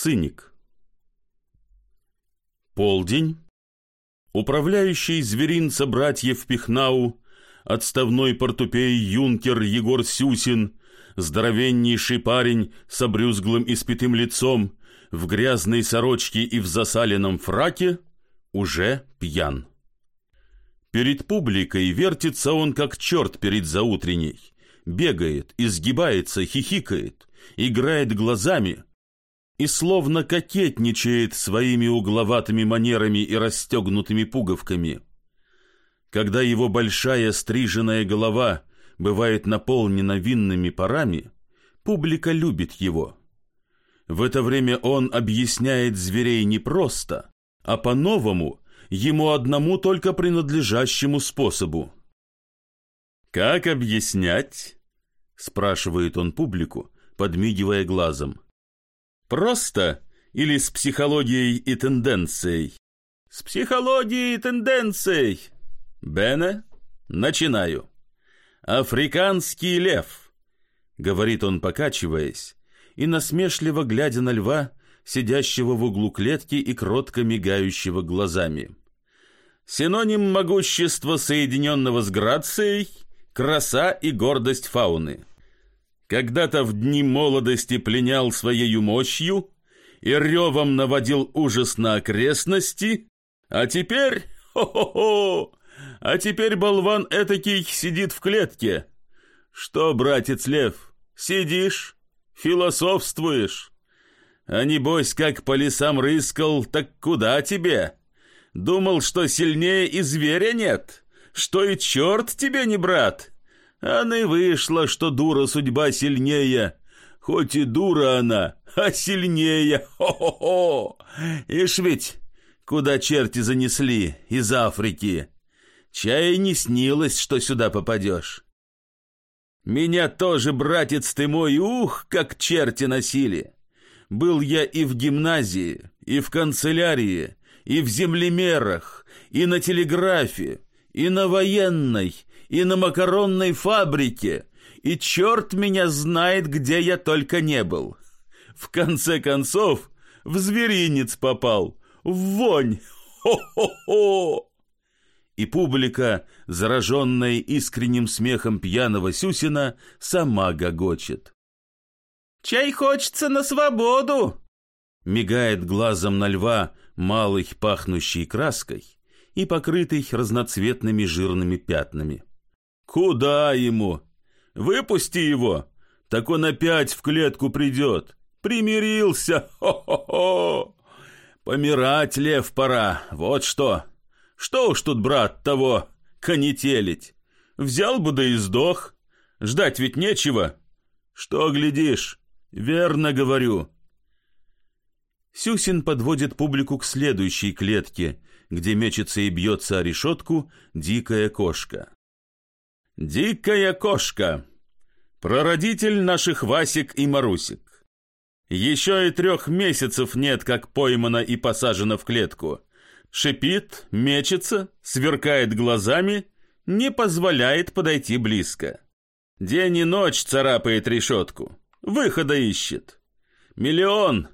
Циник. Полдень. Управляющий зверинца братьев Пихнау, отставной портупей юнкер Егор Сюсин, здоровеннейший парень с обрюзглым испитым лицом, в грязной сорочке и в засаленном фраке, уже пьян. Перед публикой вертится он, как черт перед заутренней, бегает, изгибается, хихикает, играет глазами и словно кокетничает своими угловатыми манерами и расстегнутыми пуговками. Когда его большая стриженная голова бывает наполнена винными парами, публика любит его. В это время он объясняет зверей не просто, а по-новому, ему одному только принадлежащему способу. «Как объяснять?» — спрашивает он публику, подмигивая глазом. «Просто или с психологией и тенденцией?» «С психологией и тенденцией!» «Бене, начинаю!» «Африканский лев!» — говорит он, покачиваясь, и насмешливо глядя на льва, сидящего в углу клетки и кротко мигающего глазами. Синоним могущества, соединенного с грацией, краса и гордость фауны. Когда-то в дни молодости пленял своей мощью и ревом наводил ужас на окрестности, а теперь, хо-хо-хо, а теперь болван этакий сидит в клетке. Что, братец Лев, сидишь, философствуешь? А небось, как по лесам рыскал, так куда тебе? Думал, что сильнее и зверя нет? Что и черт тебе не брат? А не вышло, что дура судьба сильнее. Хоть и дура она, а сильнее. Хо-хо-хо! Ишь ведь, куда черти занесли из Африки. Чай не снилось, что сюда попадешь. Меня тоже, братец ты мой, ух, как черти носили. Был я и в гимназии, и в канцелярии, и в землемерах, и на телеграфе, и на военной, и на макаронной фабрике, и черт меня знает, где я только не был. В конце концов, в зверинец попал, в вонь, хо-хо-хо! И публика, зараженная искренним смехом пьяного Сюсина, сама гогочет. «Чай хочется на свободу!» Мигает глазом на льва, малый, пахнущий краской и покрытый разноцветными жирными пятнами. «Куда ему? Выпусти его, так он опять в клетку придет. Примирился, хо-хо-хо! Помирать, лев, пора, вот что. Что уж тут, брат, того конетелить? Взял бы да и сдох. Ждать ведь нечего. Что глядишь? Верно говорю». Сюсин подводит публику к следующей клетке, где мечется и бьется о решетку дикая кошка. «Дикая кошка! Прародитель наших Васик и Марусик. Еще и трех месяцев нет, как поймана и посажена в клетку. Шипит, мечется, сверкает глазами, не позволяет подойти близко. День и ночь царапает решетку, выхода ищет. Миллион,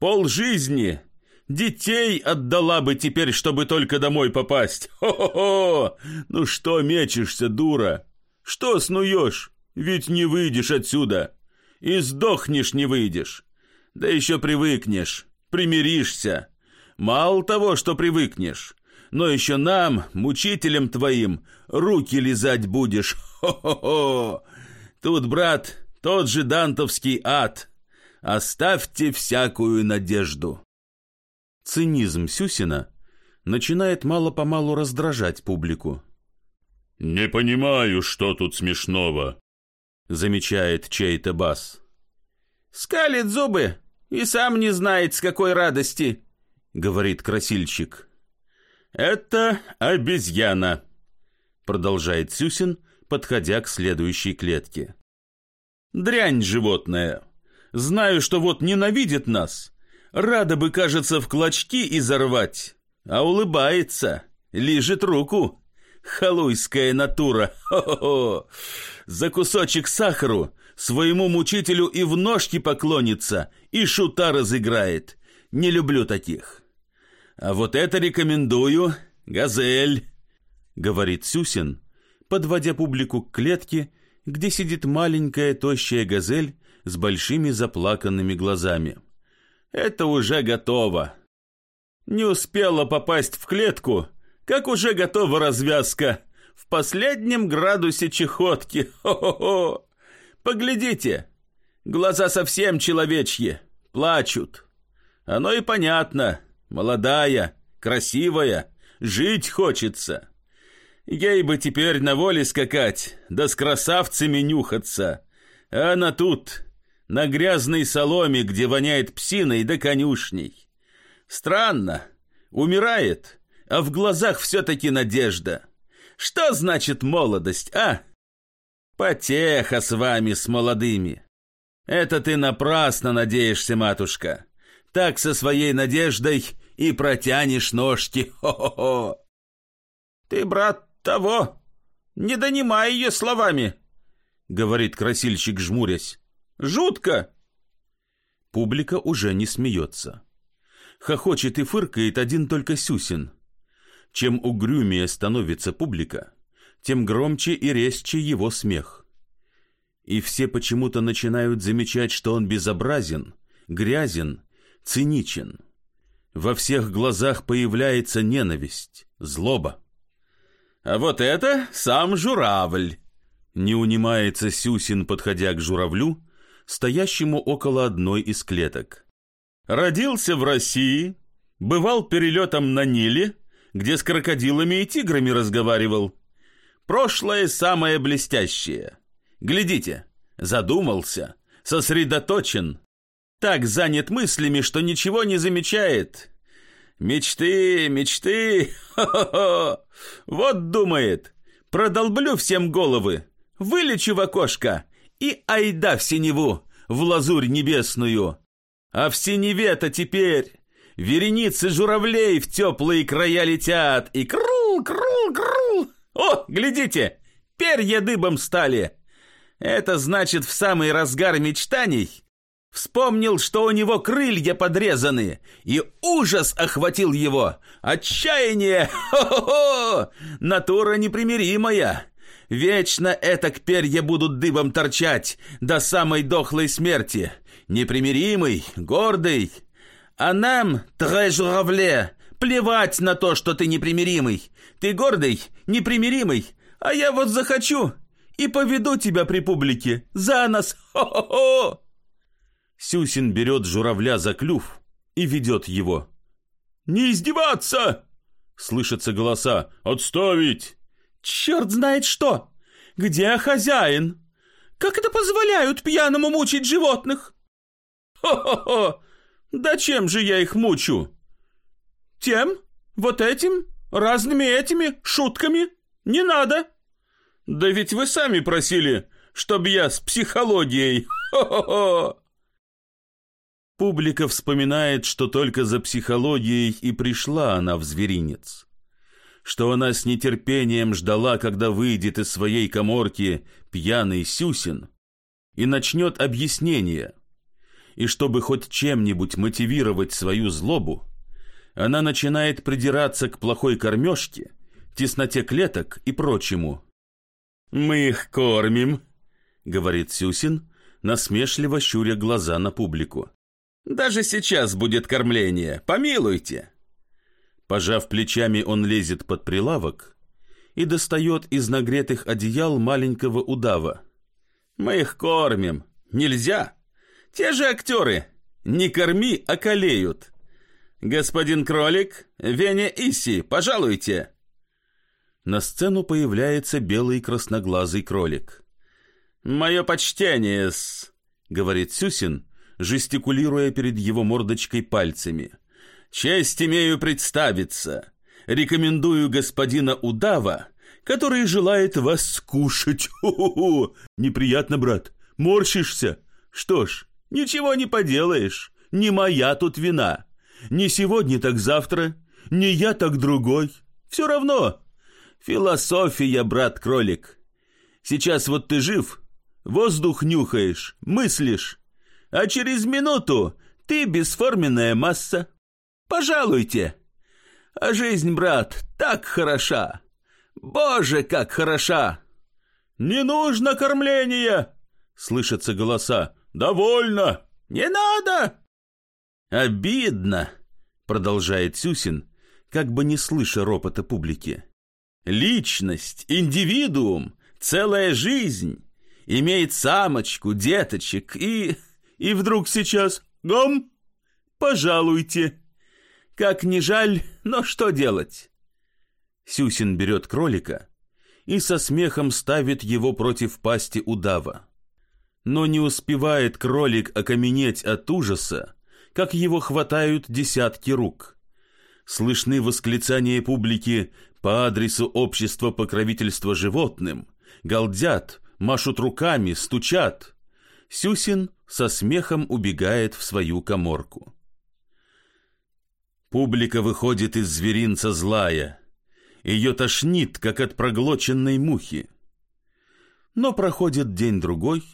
пол жизни, детей отдала бы теперь, чтобы только домой попасть. Хо-хо-хо! Ну что мечешься, дура? Что снуешь? Ведь не выйдешь отсюда. И сдохнешь не выйдешь. Да еще привыкнешь, примиришься. Мало того, что привыкнешь, но еще нам, мучителям твоим, руки лизать будешь. Хо-хо-хо! Тут, брат, тот же дантовский ад. Оставьте всякую надежду. Цинизм Сюсина начинает мало-помалу раздражать публику. «Не понимаю, что тут смешного», — замечает чей-то бас. «Скалит зубы и сам не знает, с какой радости», — говорит красильщик. «Это обезьяна», — продолжает Сюсин, подходя к следующей клетке. «Дрянь животная. Знаю, что вот ненавидит нас. Рада бы, кажется, в клочки изорвать, а улыбается, лижет руку». Халуйская натура! Хо-хо-хо! За кусочек сахару Своему мучителю и в ножки поклонится, и шута разыграет. Не люблю таких. А вот это рекомендую, газель, говорит Сюсин, подводя публику к клетке, где сидит маленькая тощая газель с большими заплаканными глазами. Это уже готово. Не успела попасть в клетку, как уже готова развязка. В последнем градусе чехотки. Хо-хо-хо. Поглядите, глаза совсем человечьи, плачут. Оно и понятно, молодая, красивая, жить хочется. Ей бы теперь на воле скакать, да с красавцами нюхаться. А она тут, на грязной соломе, где воняет псиной да конюшней. Странно, умирает, а в глазах все-таки надежда. Что значит молодость, а? Потеха с вами, с молодыми. Это ты напрасно надеешься, матушка. Так со своей надеждой и протянешь ножки. Хо-хо-хо. Ты, брат, того, не донимай ее словами, говорит красильщик, жмурясь. Жутко. Публика уже не смеется. Хохочет и фыркает один только Сюсин. Чем угрюмее становится публика, тем громче и резче его смех. И все почему-то начинают замечать, что он безобразен, грязен, циничен. Во всех глазах появляется ненависть, злоба. «А вот это сам журавль!» Не унимается Сюсин, подходя к журавлю, стоящему около одной из клеток. «Родился в России, бывал перелетом на Ниле, где с крокодилами и тиграми разговаривал. Прошлое самое блестящее. Глядите, задумался, сосредоточен. Так занят мыслями, что ничего не замечает. Мечты, мечты, хо-хо-хо. Вот думает, продолблю всем головы, вылечу в окошко и айда в синеву, в лазурь небесную. А в синеве-то теперь вереницы журавлей в теплые края летят, и крул, крул, крул. О, глядите, перья дыбом стали. Это значит, в самый разгар мечтаний вспомнил, что у него крылья подрезаны, и ужас охватил его. Отчаяние! Хо-хо-хо! Натура непримиримая. Вечно этак перья будут дыбом торчать до самой дохлой смерти. Непримиримый, гордый. А нам, тре плевать на то, что ты непримиримый. Ты гордый, непримиримый, а я вот захочу и поведу тебя при публике за нос. Хо-хо-хо!» Сюсин берет журавля за клюв и ведет его. «Не издеваться!» Слышатся голоса. «Отставить!» «Черт знает что! Где хозяин? Как это позволяют пьяному мучить животных?» «Хо-хо-хо! Да чем же я их мучу?» «Тем? Вот этим? Разными этими шутками? Не надо!» «Да ведь вы сами просили, чтобы я с психологией! Хо-хо-хо!» Публика вспоминает, что только за психологией и пришла она в зверинец. Что она с нетерпением ждала, когда выйдет из своей коморки пьяный Сюсин и начнет объяснение. И чтобы хоть чем-нибудь мотивировать свою злобу, она начинает придираться к плохой кормежке, тесноте клеток и прочему. «Мы их кормим», — говорит Сюсин, насмешливо щуря глаза на публику. Даже сейчас будет кормление, помилуйте. Пожав плечами, он лезет под прилавок и достает из нагретых одеял маленького удава. Мы их кормим. Нельзя. Те же актеры. Не корми, а колеют. Господин кролик, Веня Иси, пожалуйте. На сцену появляется белый красноглазый кролик. «Мое почтение-с», — говорит Сюсин, жестикулируя перед его мордочкой пальцами. «Честь имею представиться. Рекомендую господина Удава, который желает вас скушать. Неприятно, брат. Морщишься? Что ж, ничего не поделаешь. Не моя тут вина. Не сегодня, так завтра. Не я, так другой. Все равно. Философия, брат-кролик. Сейчас вот ты жив, воздух нюхаешь, мыслишь, а через минуту ты бесформенная масса. Пожалуйте. А жизнь, брат, так хороша. Боже, как хороша! «Не нужно кормления!» — слышатся голоса. «Довольно!» «Не надо!» «Обидно!» — продолжает Сюсин, как бы не слыша ропота публики. «Личность, индивидуум, целая жизнь имеет самочку, деточек и... И вдруг сейчас... Гом! Пожалуйте! Как не жаль, но что делать?» Сюсин берет кролика и со смехом ставит его против пасти удава. Но не успевает кролик окаменеть от ужаса, как его хватают десятки рук. Слышны восклицания публики по адресу общества покровительства животным, галдят, машут руками, стучат. Сюсин со смехом убегает в свою коморку. Публика выходит из зверинца злая. Ее тошнит, как от проглоченной мухи. Но проходит день-другой,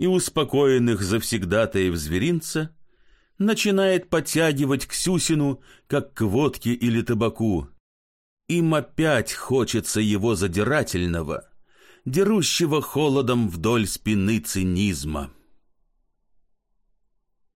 и успокоенных завсегдатаев зверинца начинает подтягивать к Сюсину, как к водке или табаку. Им опять хочется его задирательного, дерущего холодом вдоль спины цинизма.